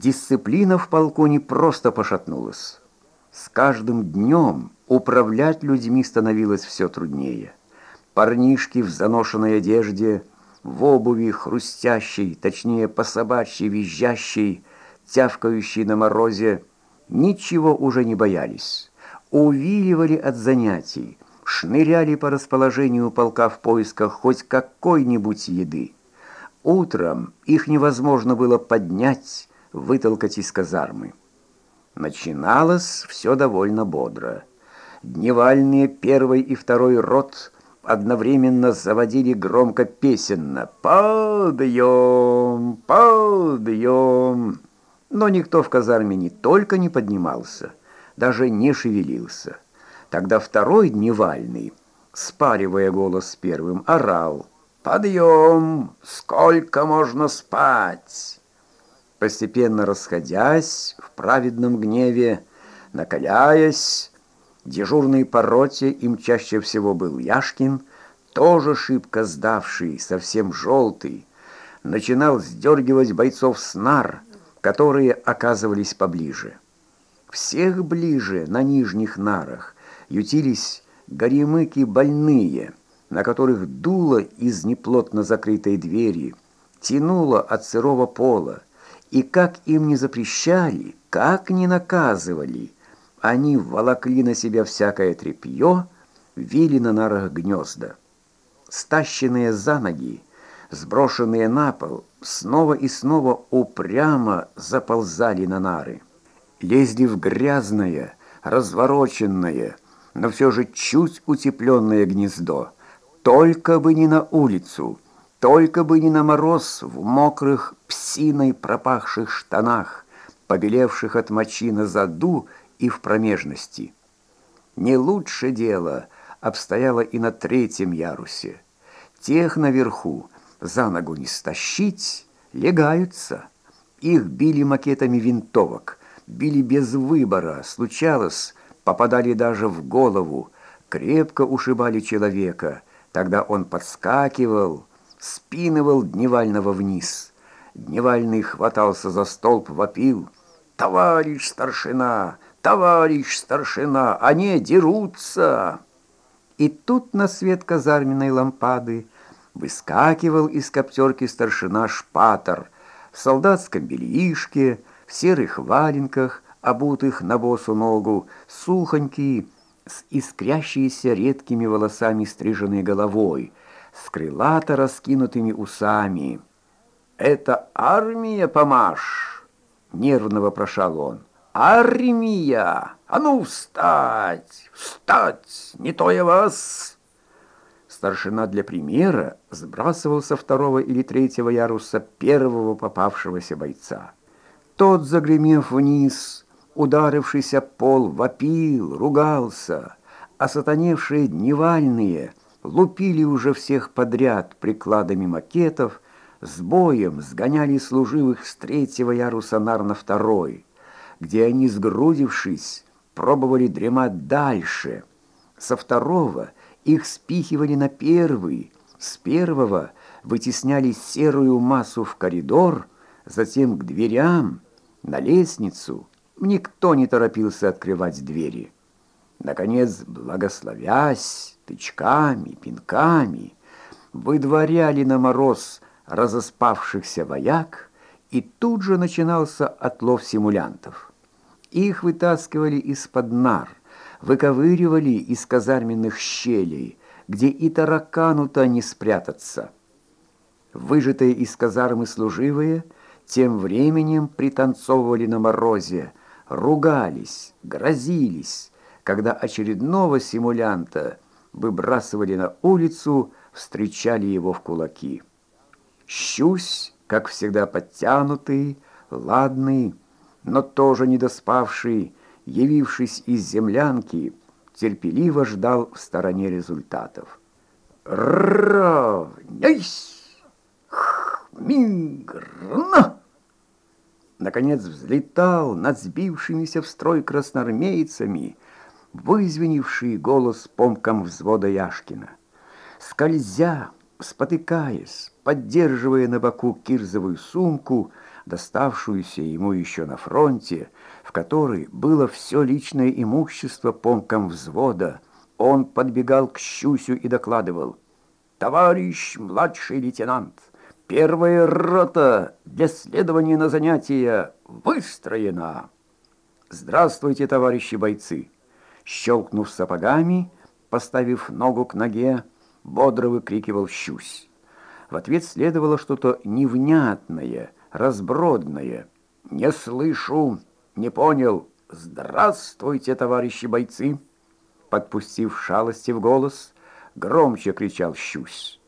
Дисциплина в полку не просто пошатнулась. С каждым днем управлять людьми становилось все труднее. Парнишки в заношенной одежде, в обуви хрустящей, точнее по собачьей визжащей, тявкающей на морозе, ничего уже не боялись. Увиливали от занятий, шныряли по расположению полка в поисках хоть какой-нибудь еды. Утром их невозможно было поднять, вытолкать из казармы. Начиналось все довольно бодро. Дневальные первый и второй рот одновременно заводили громко песенно «Подъем! Подъем!» Но никто в казарме не только не поднимался, даже не шевелился. Тогда второй дневальный, спаривая голос с первым, орал «Подъем! Сколько можно спать?» Постепенно расходясь в праведном гневе, накаляясь, дежурный по роте, им чаще всего был Яшкин, тоже шибко сдавший, совсем желтый, начинал сдергивать бойцов с нар, которые оказывались поближе. Всех ближе на нижних нарах ютились горемыки больные, на которых дуло из неплотно закрытой двери, тянуло от сырого пола, и как им не запрещали, как не наказывали, они волокли на себя всякое тряпье, вили на нарах гнезда. Стащенные за ноги, сброшенные на пол, снова и снова упрямо заползали на нары. Лезли в грязное, развороченное, но все же чуть утепленное гнездо. Только бы не на улицу, только бы не на мороз в мокрых псиной пропахших штанах, побелевших от мочи на заду и в промежности. Не лучше дело обстояло и на третьем ярусе. Тех наверху за ногу не стащить, легаются. Их били макетами винтовок, били без выбора, случалось, попадали даже в голову, крепко ушибали человека. Тогда он подскакивал, спинывал Дневального вниз. Дневальный хватался за столб, вопил. «Товарищ старшина! Товарищ старшина! Они дерутся!» И тут на свет казарменной лампады выскакивал из коптерки старшина Шпатор в солдатском бельишке, в серых валенках, обутых на босу ногу, сухонький, с искрящейся редкими волосами стриженной головой, с крылато раскинутыми усами. «Это армия, помашь!» — нервно вопрошал он. «Армия! А ну, встать! Встать! Не то я вас!» Старшина для примера сбрасывал со второго или третьего яруса первого попавшегося бойца. Тот, загремев вниз, ударившийся пол, вопил, ругался, а сатаневшие дневальные лупили уже всех подряд прикладами макетов, с боем сгоняли служивых с третьего яруса нар на второй, где они, сгрудившись, пробовали дремать дальше. Со второго их спихивали на первый, с первого вытесняли серую массу в коридор, затем к дверям, на лестницу. Никто не торопился открывать двери. Наконец, благословясь, тычками, пинками, выдворяли на мороз разоспавшихся вояк, и тут же начинался отлов симулянтов. Их вытаскивали из-под нар, выковыривали из казарменных щелей, где и таракану-то не спрятаться. Выжатые из казармы служивые тем временем пританцовывали на морозе, ругались, грозились, когда очередного симулянта выбрасывали на улицу, встречали его в кулаки. Щусь, как всегда подтянутый, ладный, но тоже недоспавший, явившись из землянки, терпеливо ждал в стороне результатов. «Равняйсь! Мигрно!» Наконец взлетал над сбившимися в строй красноармейцами вызвенивший голос помком взвода Яшкина. Скользя, спотыкаясь, поддерживая на боку кирзовую сумку, доставшуюся ему еще на фронте, в которой было все личное имущество помком взвода, он подбегал к Щусю и докладывал. «Товарищ младший лейтенант, первая рота для следования на занятия выстроена!» «Здравствуйте, товарищи бойцы!» Щелкнув сапогами, поставив ногу к ноге, бодро выкрикивал «Щусь!» В ответ следовало что-то невнятное, разбродное. «Не слышу, не понял. Здравствуйте, товарищи бойцы!» Подпустив шалости в голос, громче кричал «Щусь!»